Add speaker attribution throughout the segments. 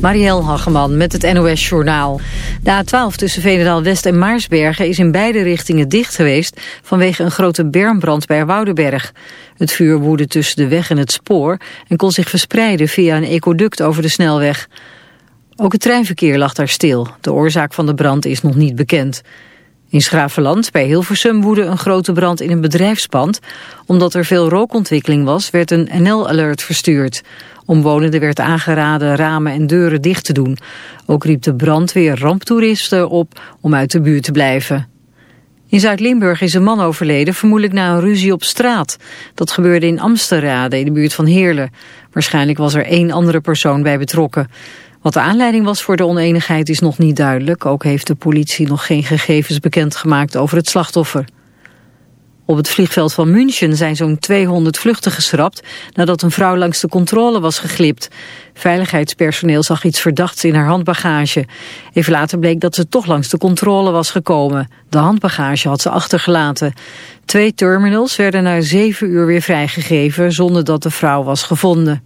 Speaker 1: Marielle Hageman met het NOS Journaal. De A12 tussen Veenendaal-West en Maarsbergen is in beide richtingen dicht geweest... vanwege een grote bermbrand bij Woudenberg. Het vuur woedde tussen de weg en het spoor... en kon zich verspreiden via een ecoduct over de snelweg. Ook het treinverkeer lag daar stil. De oorzaak van de brand is nog niet bekend. In Schravenland bij Hilversum woedde een grote brand in een bedrijfspand. Omdat er veel rookontwikkeling was, werd een NL-alert verstuurd. Omwonenden werd aangeraden ramen en deuren dicht te doen. Ook riep de brandweer ramptoeristen op om uit de buurt te blijven. In Zuid-Limburg is een man overleden, vermoedelijk na een ruzie op straat. Dat gebeurde in Amsterrade, in de buurt van Heerlen. Waarschijnlijk was er één andere persoon bij betrokken. Wat de aanleiding was voor de oneenigheid is nog niet duidelijk. Ook heeft de politie nog geen gegevens bekendgemaakt over het slachtoffer. Op het vliegveld van München zijn zo'n 200 vluchten geschrapt nadat een vrouw langs de controle was geglipt. Veiligheidspersoneel zag iets verdachts in haar handbagage. Even later bleek dat ze toch langs de controle was gekomen. De handbagage had ze achtergelaten. Twee terminals werden na zeven uur weer vrijgegeven zonder dat de vrouw was gevonden.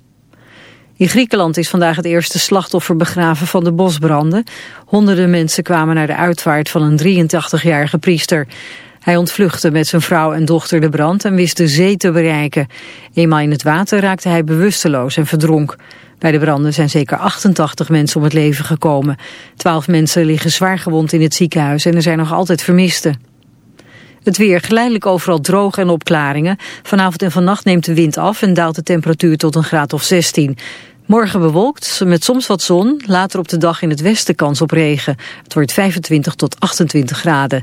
Speaker 1: In Griekenland is vandaag het eerste slachtoffer begraven van de bosbranden. Honderden mensen kwamen naar de uitvaart van een 83-jarige priester. Hij ontvluchtte met zijn vrouw en dochter de brand en wist de zee te bereiken. Eenmaal in het water raakte hij bewusteloos en verdronk. Bij de branden zijn zeker 88 mensen om het leven gekomen. Twaalf mensen liggen zwaar gewond in het ziekenhuis en er zijn nog altijd vermisten. Het weer geleidelijk overal droog en opklaringen. Vanavond en vannacht neemt de wind af en daalt de temperatuur tot een graad of 16. Morgen bewolkt, met soms wat zon. Later op de dag in het westen kans op regen. Het wordt 25 tot 28 graden.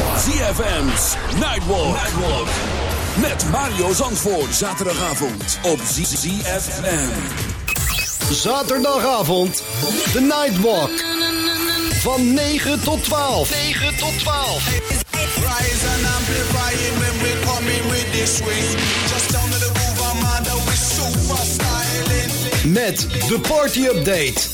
Speaker 2: ZFM's Nightwalk. Nightwalk. Met Mario Zandvoort. Zaterdagavond op ZFM.
Speaker 3: Zaterdagavond. De Nightwalk. Van 9 tot 12. 9 tot 12.
Speaker 4: Rise and amplify it when we come in with this swing. Just down to the groove, I'm under with super styling.
Speaker 3: Met de party update.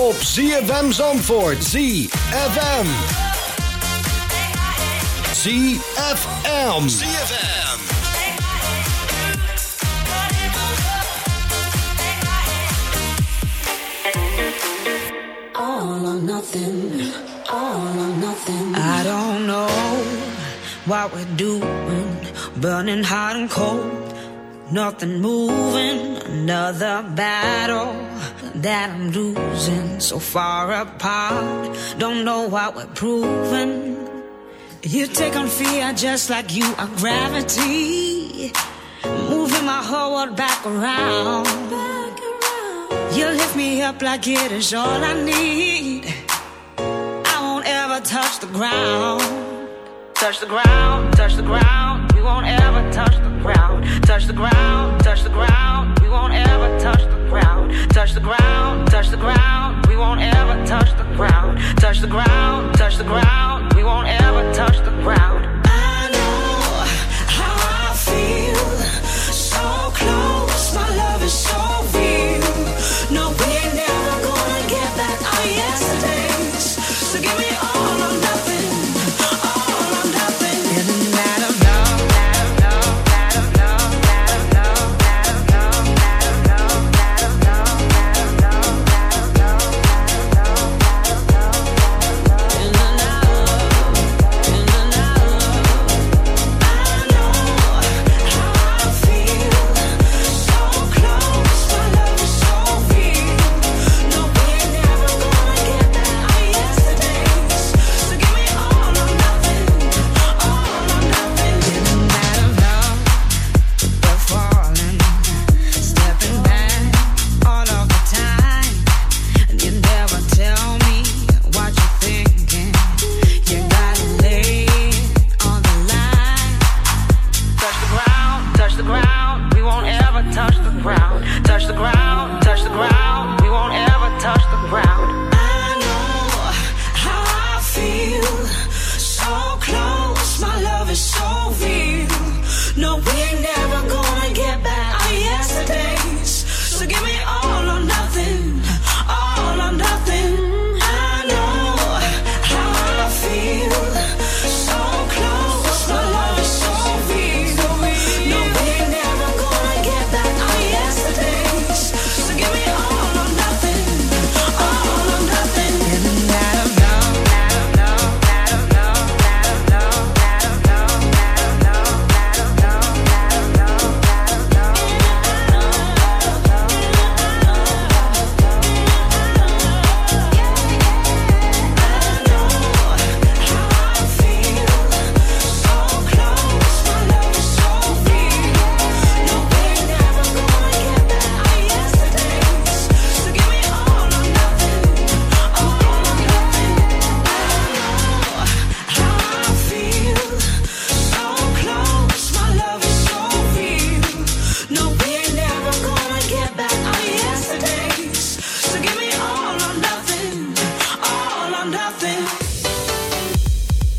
Speaker 3: Op ZFM Zandvoort. ZFM. ZFM. ZFM.
Speaker 5: All or nothing, all or nothing.
Speaker 6: I don't know what we're doing, burning hot and cold, nothing moving, another battle that I'm losing, so far apart, don't know what we're proving. You take on fear just like you are gravity, moving my whole world back around. You lift me up like it is all I need. I won't ever touch the ground. Touch the ground, touch the ground won't ever touch the ground. Touch the ground, touch the ground. We won't ever touch the ground. Touch the ground, touch the ground. We won't ever touch the ground. Touch the ground, touch the ground. We won't ever touch the ground.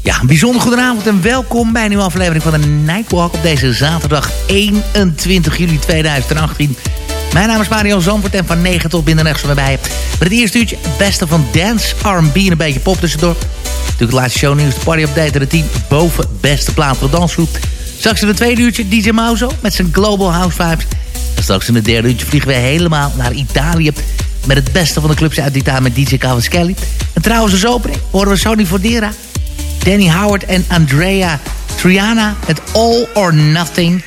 Speaker 7: Ja, een bijzonder goedenavond en welkom bij een nieuwe aflevering van de Nightwalk op deze zaterdag 21 juli 2018. Mijn naam is Mario Zandvoort en van 9 tot binnen rechts van bij. Met het eerste uurtje het beste van dance, R&B en een beetje pop tussendoor. Natuurlijk de laatste shownieuws, de party update en de 10 boven beste plaat voor dansgroep. Straks in het tweede uurtje DJ Mauzo met zijn Global House Vibes. En straks in het derde uurtje vliegen we helemaal naar Italië... met het beste van de clubs uit Italië met DJ Cavaschelli. En trouwens als opening horen we Sony Fordera... Danny Howard en Andrea Triana met All or Nothing.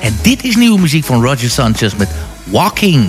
Speaker 7: En dit is nieuwe muziek van Roger Sanchez met Walking.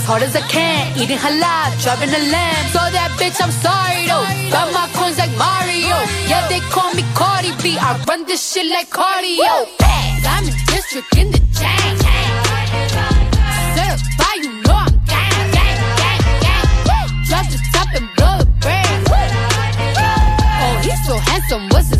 Speaker 8: as hard as I can. Eating halal, driving a lamb. So that bitch, I'm sorry though. Got my coins like Mario. Yeah, they call me Cardi, B. I run this shit like cardio. Diamond district in the chain. Certified, you know I'm gang, gang, gang, gang. Drop the top and blow the brand. Oh, he's so handsome, what's his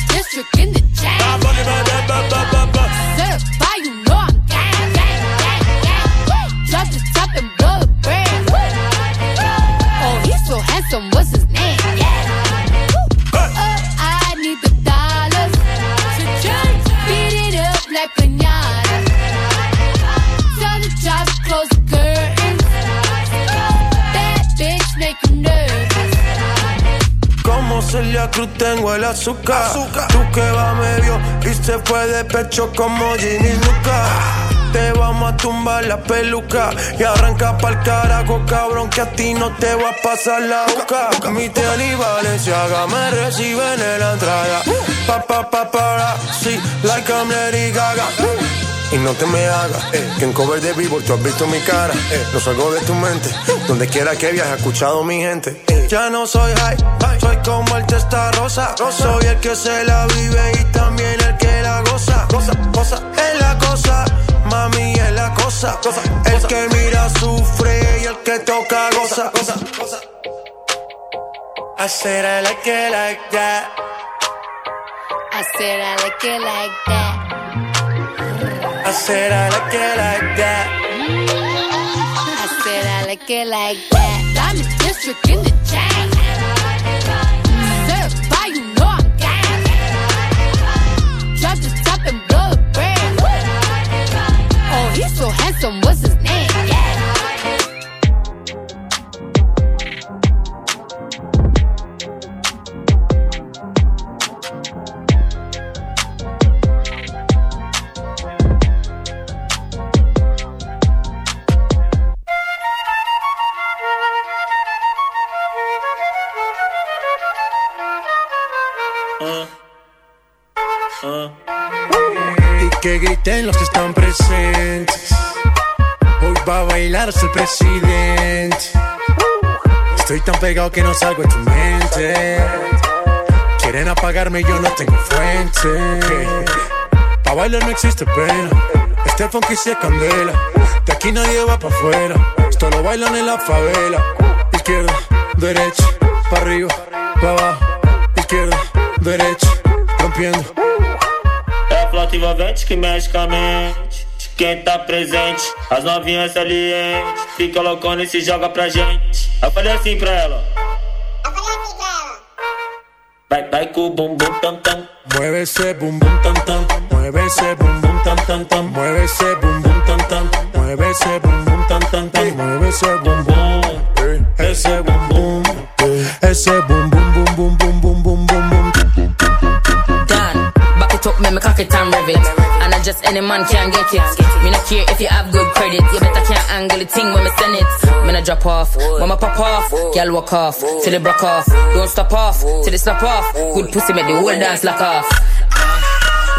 Speaker 8: District in the chain. Certified, you know I'm gang, gang, gang, gang. The top. Oh, he's so handsome,
Speaker 9: Celia Cruz tengo el azúcar. Tú que va medio y se fue de pecho como Ginny Luca. Te vamos a tumbar la peluca y arranca pa'l carajo, cabrón, que a ti no te va a pasar la boca. Mi tele y Valenciaga me reciben en la entrada. Pa, pa, pa, para, sí, like I'm Gaga. Y no te me hagas, eh, que en cover de vivo tú has visto mi cara. Eh, no salgo de tu mente, donde quiera que viajes, escuchado mi gente. Eh, ya no soy high, soy como el testa rosa. Soy el que se la vive y también el que la goza. Cosa, cosa, es la cosa, mami es la cosa. El que mira sufre y el que toca goza. goza, goza. I said I like it like that.
Speaker 8: I said I like it like that.
Speaker 9: I said I like it like that.
Speaker 8: I said I like it like that. Diamond district in the chain. You know I'm gang. Drop the top and blow the brand. Oh, he's so handsome, what's his
Speaker 9: los que están presentes. Hoy va a bailar hasta el presidente. Estoy tan pegado que no salgo de tu mente. Quieren apagarme, yo no tengo fuente. Pa' bailar no existe pena. Este funky se candela. De aquí nadie va pa' afuera. Esto lo bailan en la favela. Izquierda, derecha, pa' arriba, pa' abajo. Izquierda, derecha, rompiendo.
Speaker 10: A flauta envolvente que mexe com a mente. Quem tá presente, as novinhas salientes. Fica loucona e se joga pra gente. Eu falei assim pra ela. Vai, vai com o bumbum tam tam.
Speaker 9: Mueve ese bum bum tam tam. Mueve ese bum bum tam tam tam. Mueve ese bum bum tam tam. Mueve ese bum bum tam tam tam. Mueve ese bum bum. Ese bum bum.
Speaker 11: Man can't get it. Me not care if you have good credit. You better can't angle the thing when me send it. Me not drop off, when me pop off. Girl walk off, till it broke off. Don't stop off, till it snap off. Good pussy make the whole dance lock off.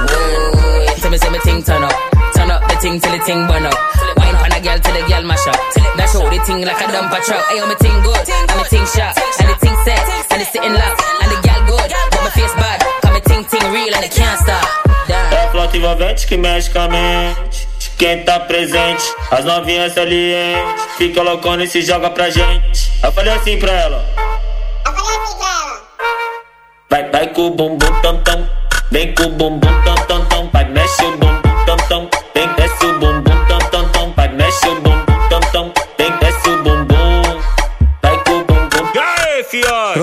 Speaker 11: Whoa, tell me say me thing turn up. Turn up the thing till the thing burn up. Wine pan a girl till the girl mash up. Dash out the thing like a dumper truck. Ayo, me thing good, and me thing sharp, and the thing set, and the sitting lock, and the girl good, but my face bad. Ting ting real and it can't stop. Damn.
Speaker 10: flota envolvente que mexe com a mente. Quem tá presente, as novinhas salientes. Fica loucona e se joga pra gente. Eu falei assim pra ela. Eu falei assim pra ela. Vai, vai com o bumbum tam tam. Vem com o bumbum tam tam tam. Vai, mexe o bumbum tam tam. Vem, desce o bumbum tam tam tam. Vai, mexe o bumbum tam tam. Vem, desce o bumbum. Vai com o bumbum. E aí, fiote?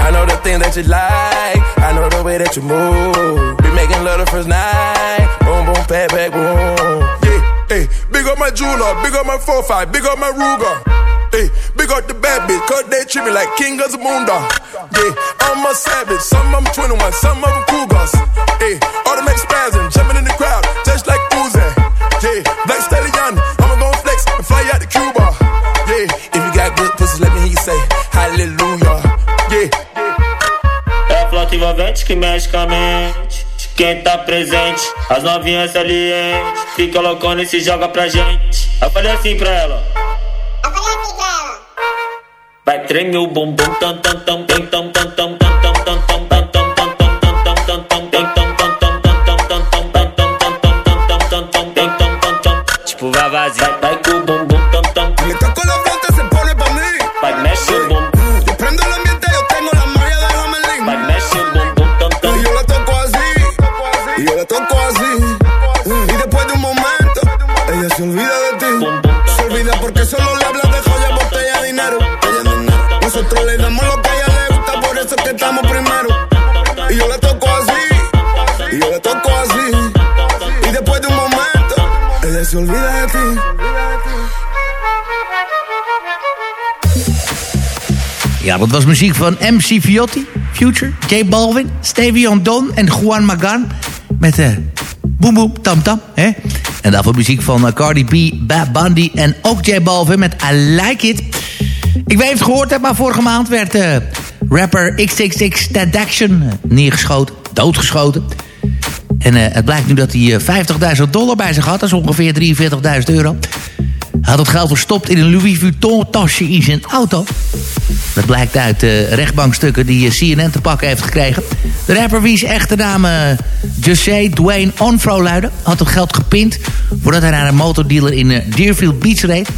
Speaker 9: I know the thing that you like. Know the way that you move. Be making love the first night. Boom, boom, back, back, boom.
Speaker 12: Yeah, Hey, big up my jeweler, big up my 4-5, big up my Ruger. Hey, big up the bad bitch, cause they treat me like king of the moon moondog. Yeah, I'm a savage, some of them 21, some of them cougars. Hey, automatic spasm, jumping in the crowd, just like Uzi. Yeah, Black Stallion, I'ma go flex and fly out to Cuba. Yeah, if you got good pussy, let me hear you say hallelujah.
Speaker 10: Envolvente que mexe com a mente. Quem tá presente, as novinhas salientes. Fica loucona e se joga pra gente. Eu falei assim pra ela. Eu falei assim pra ela. Vai tremer o bumbum tam tam tam tam tam tam tam tam tam tam tam tam tam tam tam
Speaker 13: dat was muziek van MC Fiotti, Future, J Balvin, Stevie Don en Juan Magan. Met de Boom Boom Tam Tam. Hè? En daarvoor muziek van eh, Cardi B, Bad Bundy en ook J Balvin met I Like It. Ik weet het gehoord hebt, maar vorige maand werd eh, rapper XXX Tentacion eh, neergeschoten, doodgeschoten. En eh, het blijkt nu dat hij eh, 50.000 dollar bij zich had. Dat is ongeveer 43.000 euro. Hij had het geld verstopt in een Louis Vuitton tasje in zijn auto. Dat blijkt uit uh, rechtbankstukken die uh, CNN te pakken heeft gekregen. De rapper wiens echte naam uh, Jose Dwayne Onfro luidde... had het geld gepind voordat hij naar een motordealer in uh, Deerfield Beach reed.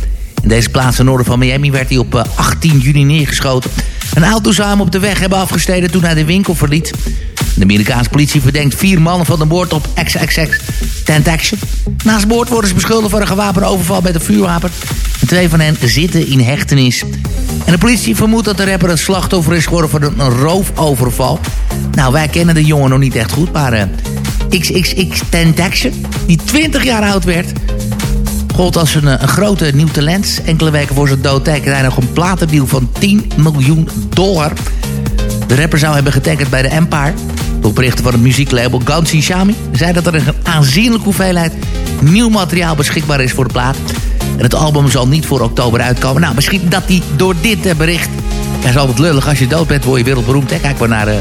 Speaker 13: In deze plaats ten noorden van Miami werd hij op uh, 18 juni neergeschoten. Een auto zou hem op de weg hebben afgesteden toen hij de winkel verliet. De Amerikaanse politie verdenkt vier mannen van de moord op XXX Tentaction. Naast moord worden ze beschuldigd van een gewapende overval met een vuurwapen. En twee van hen zitten in hechtenis. En de politie vermoedt dat de rapper een slachtoffer is geworden van een roofoverval. Nou, wij kennen de jongen nog niet echt goed, maar uh, XXX Tentaction, die 20 jaar oud werd... gold als een, een grote nieuw talent. Enkele weken voor zijn dood tekende hij nog een platendeal van 10 miljoen dollar... De rapper zou hebben getekend bij de Empire. De oprichter van het muzieklabel Gansi Shami zei dat er een aanzienlijke hoeveelheid nieuw materiaal beschikbaar is voor de plaat. En het album zal niet voor oktober uitkomen. Nou, misschien dat hij door dit bericht... Ja, is altijd lullig. Als je dood bent, word je wereldberoemd. Hè? Kijk maar naar, uh,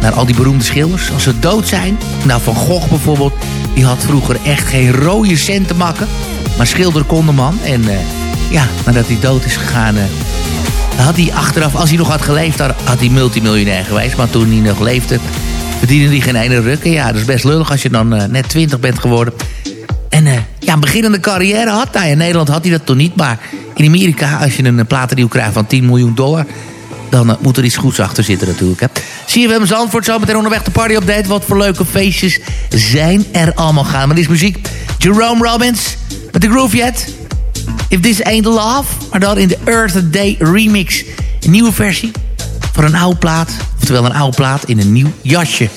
Speaker 13: naar al die beroemde schilders. Als ze dood zijn... Nou, Van Gogh bijvoorbeeld... Die had vroeger echt geen rode cent te makken. Maar schilder kon de man. En uh, ja, nadat hij dood is gegaan... Uh, had hij achteraf, als hij nog had geleefd, had, hij multimiljonair geweest. Maar toen hij nog leefde, verdiende hij geen ene ruk. En ja, dat is best lullig als je dan net 20 bent geworden. Ja, een beginnende carrière had hij. In Nederland had hij dat toch niet. Maar in Amerika, als je een platendeal krijgt van 10 miljoen dollar... dan uh, moet er iets goeds achter zitten natuurlijk. Zie je, hebben Zandvoort zo meteen onderweg de party update. Wat voor leuke feestjes zijn er allemaal gaan. Maar dit is muziek. Jerome Robbins met de Groove Yet. If This Ain't Love, maar dan in de Earth Day remix. Een nieuwe versie van een oude plaat. Oftewel een oude plaat in een nieuw jasje.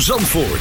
Speaker 14: Zandvoort.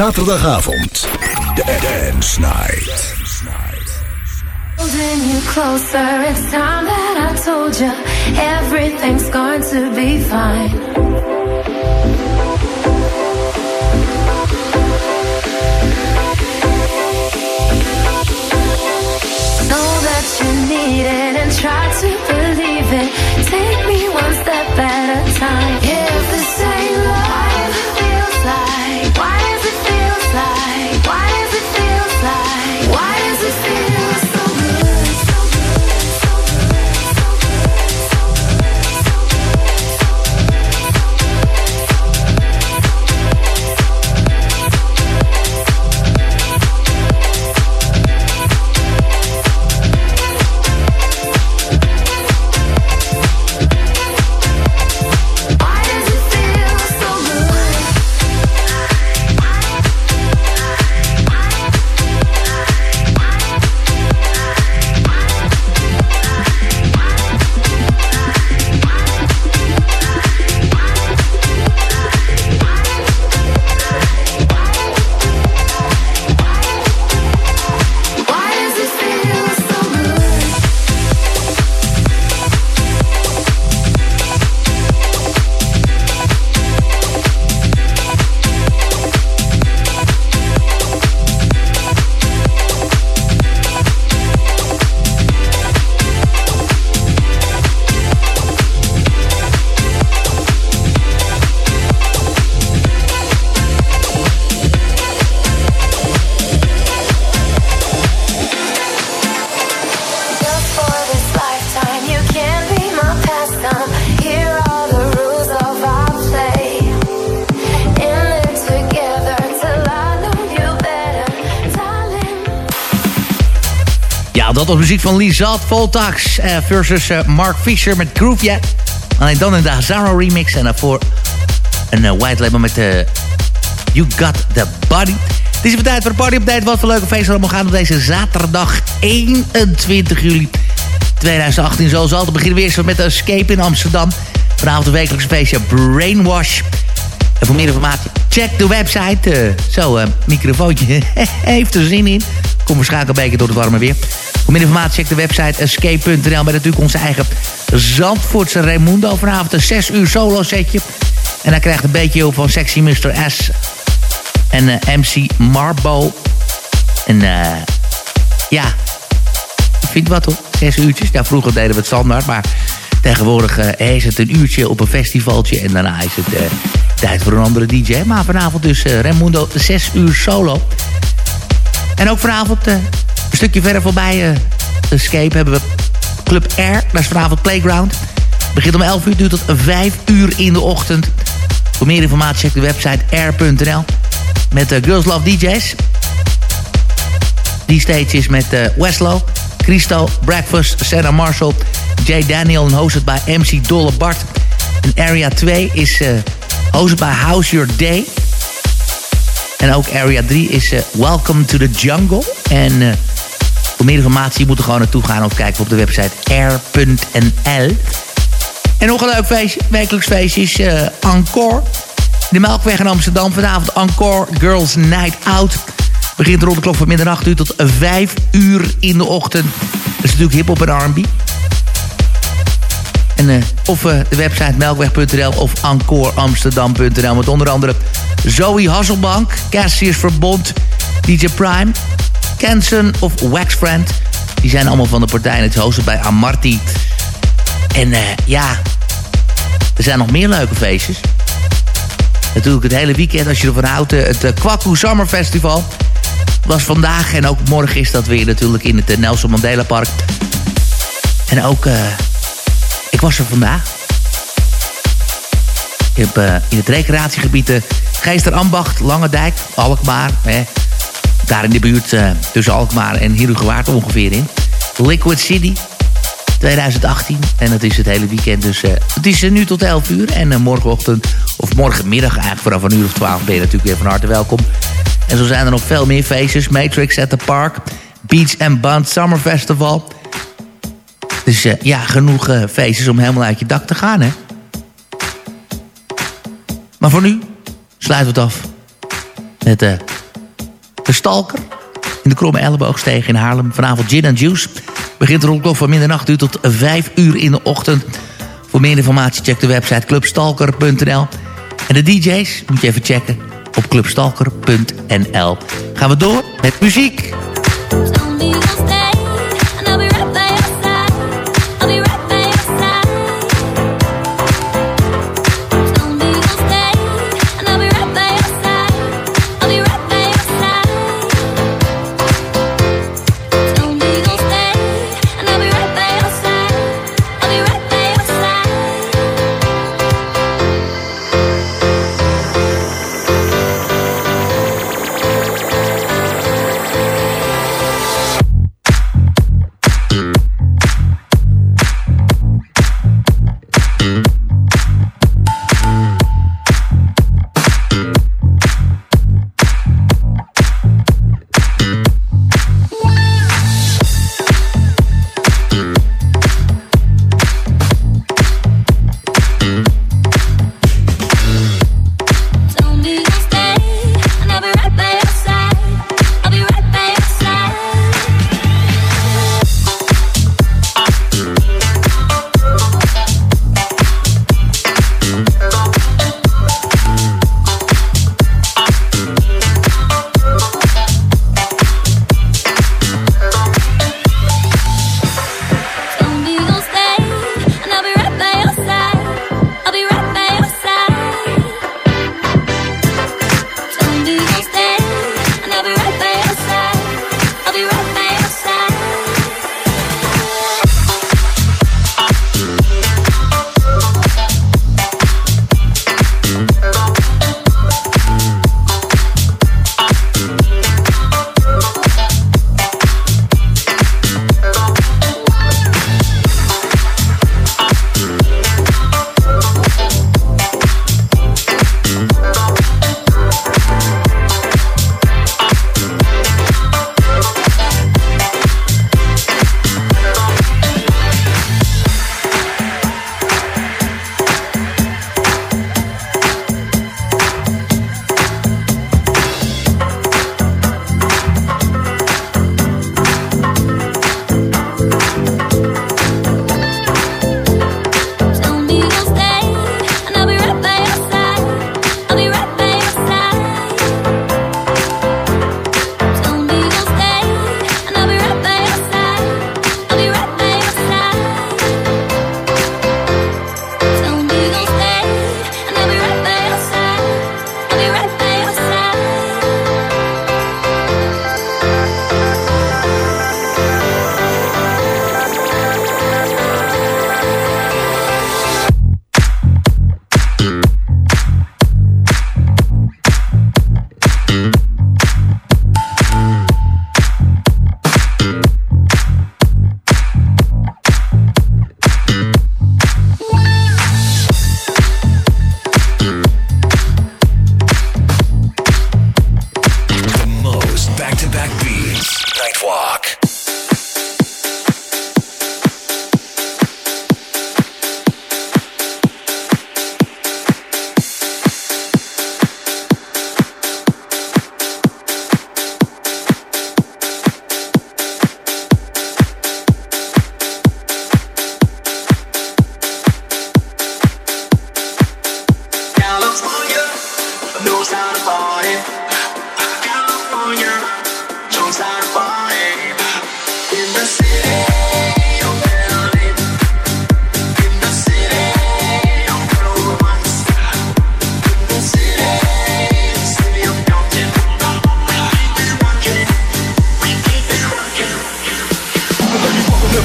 Speaker 14: Zaterdagavond. Dance Night.
Speaker 15: Holding you closer, it's time that I told you everything's going to be fine. Know that you need it and try to believe it. Take me one step at a time.
Speaker 13: Ja, dat was muziek van Lizat Voltax uh, versus uh, Mark Fisher met Groove Yeah. Alleen dan in de Hazaro remix en daarvoor een uh, white label met de You Got The Body. Het is even tijd voor de party update. Wat voor leuke feesten allemaal gaan op deze zaterdag 21 juli 2018. Zoals altijd beginnen we eerst met Escape in Amsterdam. Vanavond een wekelijkse feestje Brainwash. En voor meer informatie, check de website. Zo, microfoontje heeft er zin in. Kom waarschijnlijk een beetje door het warme weer. Voor meer informatie, check de website escape.nl. Met natuurlijk onze eigen Zandvoortse Raimundo. Vanavond een 6 uur solo setje. En hij krijgt een beetje hulp van Sexy Mr. S. En uh, MC Marbo. En eh ja, ik vind wat hoor. Zes uurtjes. Ja, vroeger deden we het standaard, maar tegenwoordig uh, is het een uurtje op een festivaltje. En daarna is het uh, tijd voor een andere DJ. Maar vanavond dus uh, Raimundo 6 uur solo. En ook vanavond een stukje verder voorbij Escape hebben we Club Air. Dat is vanavond Playground. Begint om 11 uur, duurt tot 5 uur in de ochtend. Voor meer informatie check de website air.nl. Met Girls Love DJ's. Die stage is met Westlow, Christo, Breakfast, Sarah Marshall, Jay Daniel en hosted bij MC Dolle Bart. En Area 2 is uh, hosted bij House Your Day. En ook Area 3 is uh, Welcome to the Jungle. En uh, voor meer informatie moet er gewoon naartoe gaan of kijken op de website air.nl. En nog een leuk feestje, wekelijks feestje is Encore. De Melkweg in Amsterdam vanavond Encore Girls Night Out. Begint rond de klok van middernacht uur tot 5 uur in de ochtend. Dat is natuurlijk hip-hop en RB. En uh, of uh, de website melkweg.nl of encoreamsterdam.nl. Met onder andere Zoe Hasselbank, Cassius Verbond, DJ Prime, Kenson of Waxfriend. Die zijn allemaal van de partij. Het hosten bij Amarty. En uh, ja, er zijn nog meer leuke feestjes. Natuurlijk het hele weekend, als je ervan houdt, het Kwaku Summer Festival was vandaag en ook morgen is dat weer natuurlijk in het Nelson Mandela Park. En ook, ik was er vandaag. Ik heb uh, in het recreatiegebied uh, Geesterambacht, Langendijk, Alkmaar. Hè, daar in de buurt uh, tussen Alkmaar en Herugewaard ongeveer in. Liquid City 2018. En dat is het hele weekend. Dus het is nu tot 11 uur. En morgenochtend, of morgenmiddag eigenlijk vanaf een uur of 12 ben je natuurlijk weer van harte welkom. En zo zijn er nog veel meer feestjes. Matrix at the Park, Beach and Band Summer Festival. Dus ja, genoeg uh, feestjes om helemaal uit je dak te gaan, hè. Maar voor nu sluiten we het af met uh, de Stalker in de Kromme Elleboogsteeg in Haarlem. Vanavond Gin and Juice. Begint rond klok van middernacht uur tot 5 uur in de ochtend. Voor meer informatie check de website clubstalker.nl. En de DJ's moet je even checken op clubstalker.nl. Gaan we door met muziek.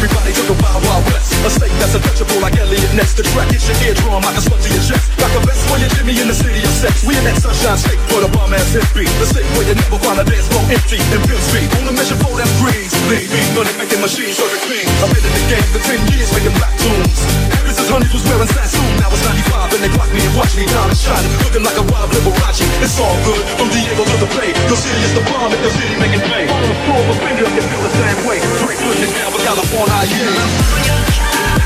Speaker 16: Everybody on the untouchable like Elliot Ness. The track hits your eardrum, I can slug to your chest. Rock a vest for your Jimmy in the city of sex. We in that sunshine state for the bomb ass beat. The state where you never find a dance floor empty and pimp speed. On a mission for them greens. Lead me, money making machines, serving clean. I've been in the game for 10 years making black tunes. Ever since Honeys was wearing Sassoon, now it's 95 and they clock me and watch me down and shining. Looking like a wild Liberace. It's all good, from Diego to the Bay. Your city is the bomb and the city making pay. On the floor a finger, you feel the same way. Straight pushing down for California, yeah.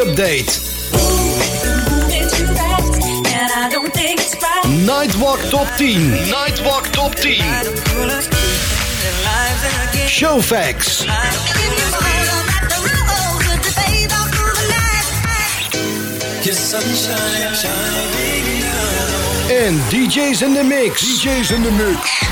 Speaker 3: Update. Nightwalk Top 10. Nightwalk Top 10. Showfax. En DJ's in the mix. DJ's in the mix.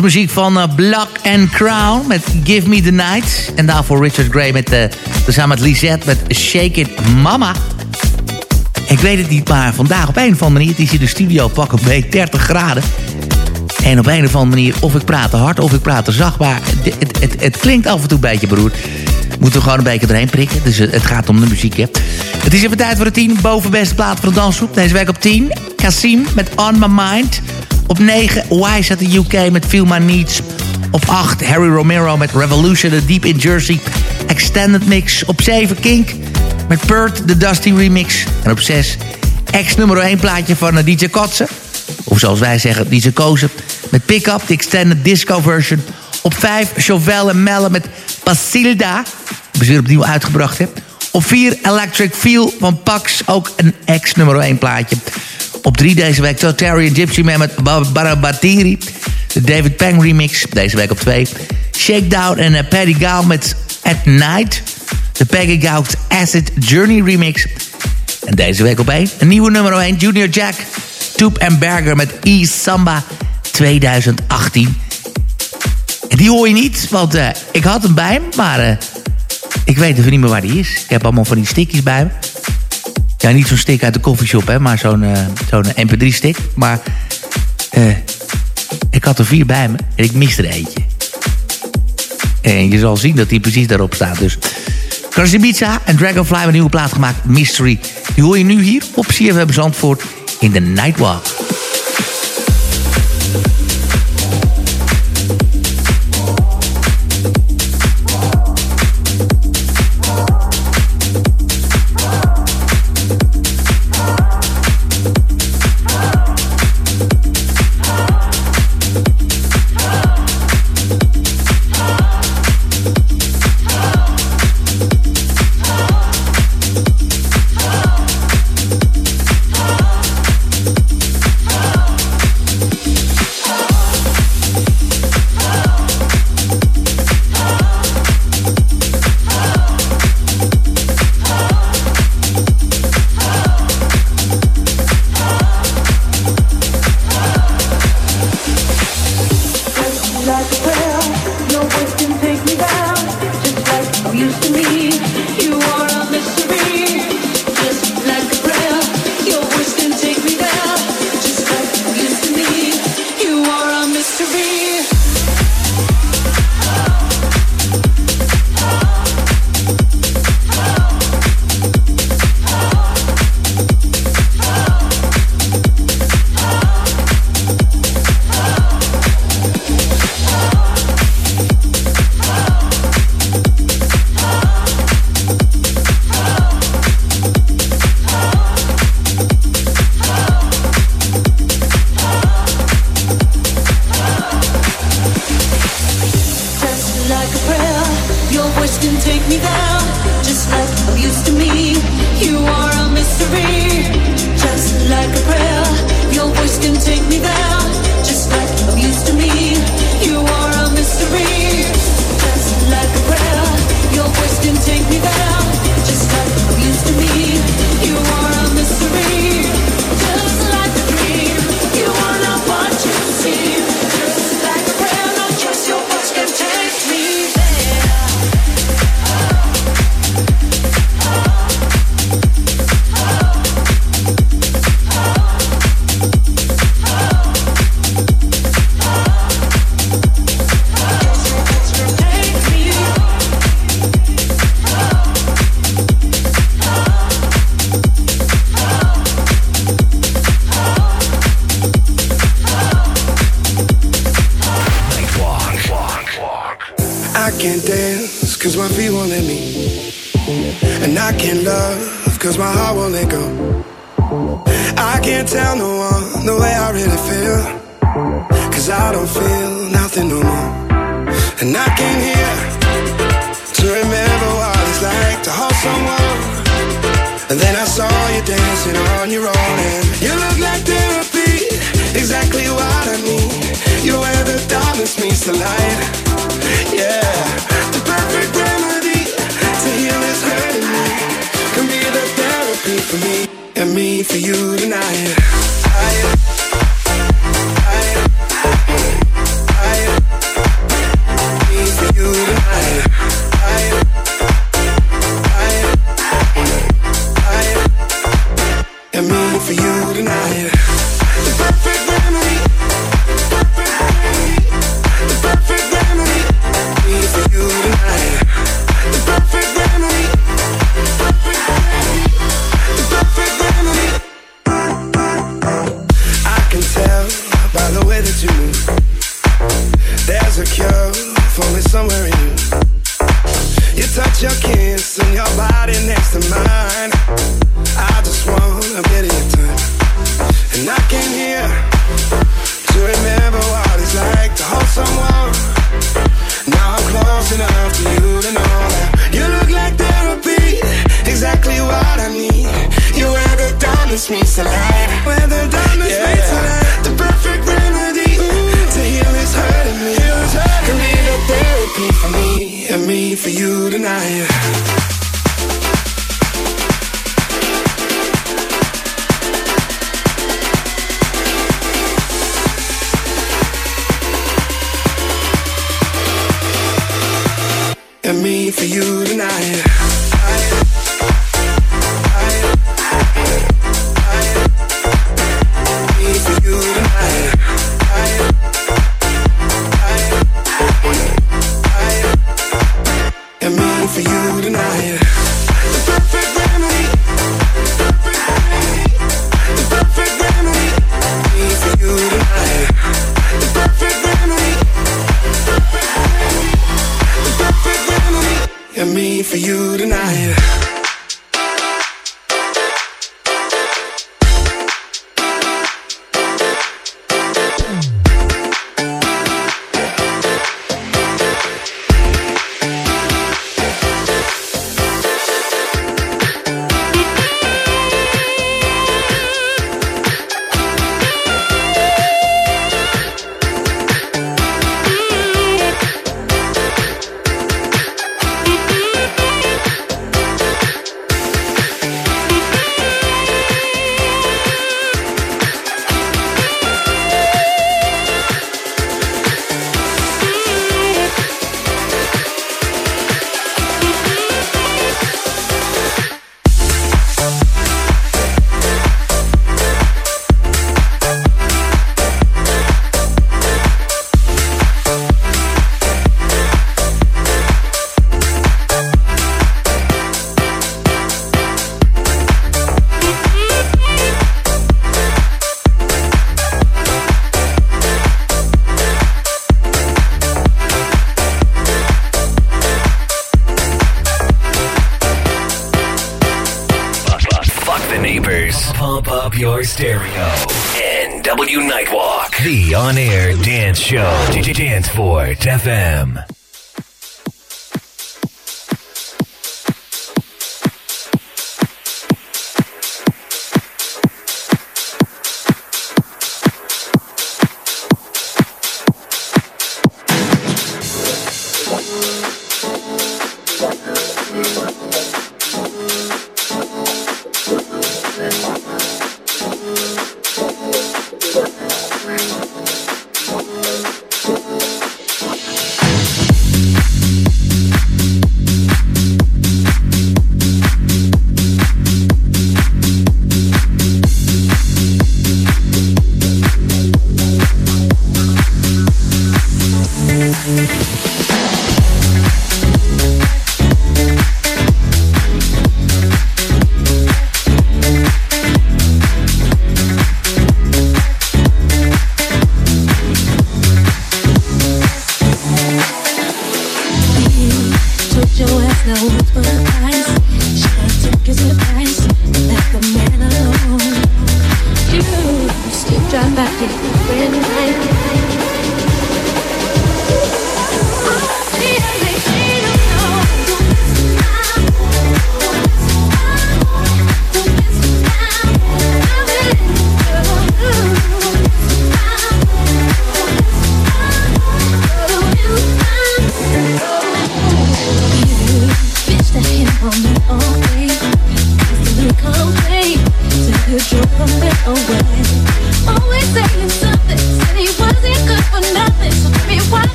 Speaker 13: Was muziek van eh, Black and Crown met Give Me The Night. En daarvoor Richard Gray met, eh samen met Lisette met Shake It Mama. Ik weet het niet, maar vandaag op een of andere manier... het is in de studio pak een beetje 30 graden. En op een of andere manier, of ik praat te hard of ik praat te zacht... maar het, het, klinkt af en toe een beetje beroerd. Moeten we gewoon een beetje doorheen prikken. Dus het, het gaat om de muziek, hè. Het is even tijd voor de 10 bovenbeste plaat van de dansgroep. Deze week op 10, Kasim met On My Mind... Op 9, Wise at the UK met Feel My Needs. Op 8, Harry Romero met Revolution, The Deep in Jersey. Extended Mix. Op 7, Kink met Pert, The Dusty Remix. En op 6, ex nummer 1 plaatje van eh, DJ Kotze. Of zoals wij zeggen, DJ Kozen. Met Pick Up, de Extended Disco version. Op 5, Chauvel en Melle met Basilda. Hebben ze weer opnieuw uitgebracht. Op 4, Electric Feel van Pax. Ook een ex nummer 1 plaatje. Op 3 deze week Totari en Gypsy Man met Ba- Barabatiri. De David Pang remix. Deze week op 2. Shakedown en eh, Paddy Gale met At Night. De Peggy Gauks Acid Journey remix. En deze week op 1. Een nieuwe nummer 1. Junior Jack. Toop en Berger met E Samba 2018. En die hoor je niet, want eh, ik had hem bij me, maar eh, ik weet even niet meer waar die is. Ik heb allemaal van die stickjes bij me. Ja, niet zo'n stick uit de koffieshop, hè, maar zo'n eh, zo'n mp3-stick. Maar eh, ik had er vier bij me en ik miste er eentje. En je zal zien dat die precies daarop staat. Dus Krasibica en Dragonfly hebben een nieuwe plaat gemaakt, Mystery. Die hoor je nu hier op CFM Zandvoort in de Nightwalk.
Speaker 7: close enough to you to know that you look like therapy, exactly what I need. You wear the diamonds meets the light, wear the diamonds yeah. meets the light, the perfect remedy Ooh. to heal this hurting me. Can be the therapy for me and me for you tonight.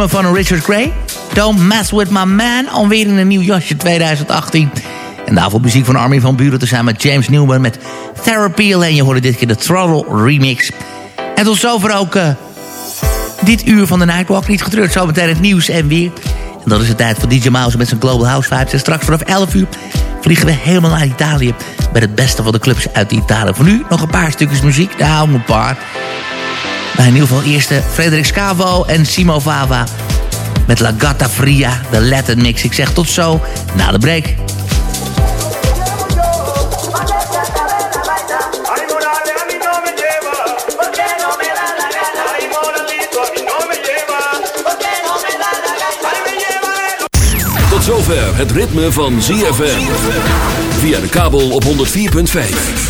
Speaker 13: Nummer van Richard Gray. Don't Mess With My Man. Alweer in een nieuw jasje 2018. En daarvoor muziek van Armin van Buren... tezamen met James Newman met Therapy. En je hoorde dit keer de Throttle remix. En tot zover ook eh, dit uur van de Nightwalk. Niet getreurd, zometeen het nieuws en weer. En dat is de tijd voor DJ Mouse met zijn Global House Vibes. En straks vanaf 11 uur vliegen we helemaal naar Italië... met het beste van de clubs uit Italië. Voor nu nog een paar stukjes muziek. Nou, een paar... Maar in ieder geval eerste Frederik Scavo en Simo Fava. Met La Gatta Fria, de Latin Mix. Ik zeg tot zo, na de break.
Speaker 2: Tot zover het ritme van ZFM. Via de kabel op 104.5.